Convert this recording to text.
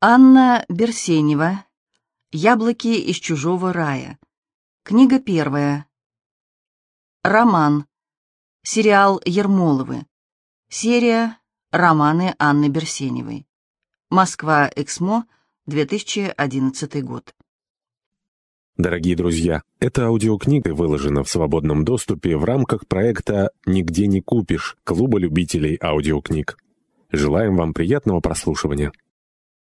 Анна Берсенева. «Яблоки из чужого рая». Книга первая. Роман. Сериал «Ермоловы». Серия «Романы Анны Берсеневой». Москва, Эксмо, 2011 год. Дорогие друзья, эта аудиокнига выложена в свободном доступе в рамках проекта «Нигде не купишь» Клуба любителей аудиокниг. Желаем вам приятного прослушивания.